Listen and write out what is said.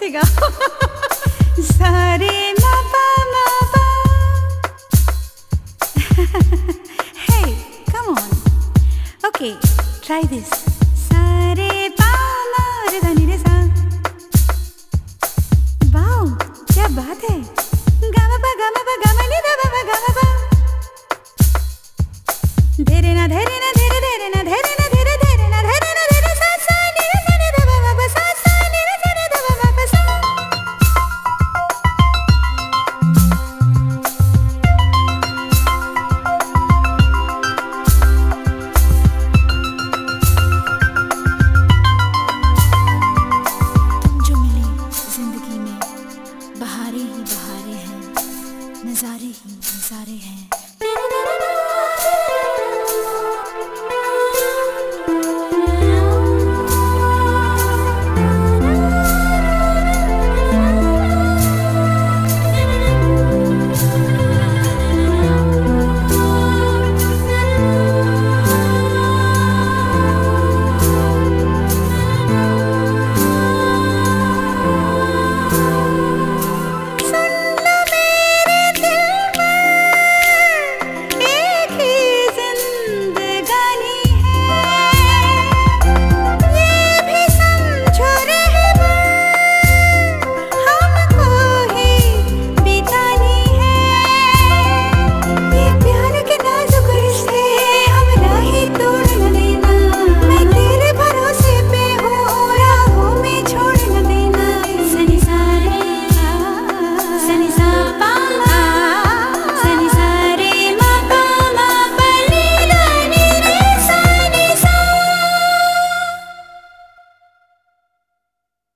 Sorry, my mama. hey, come on. Okay, try this. नज़ारे ही नज़ारे हैं।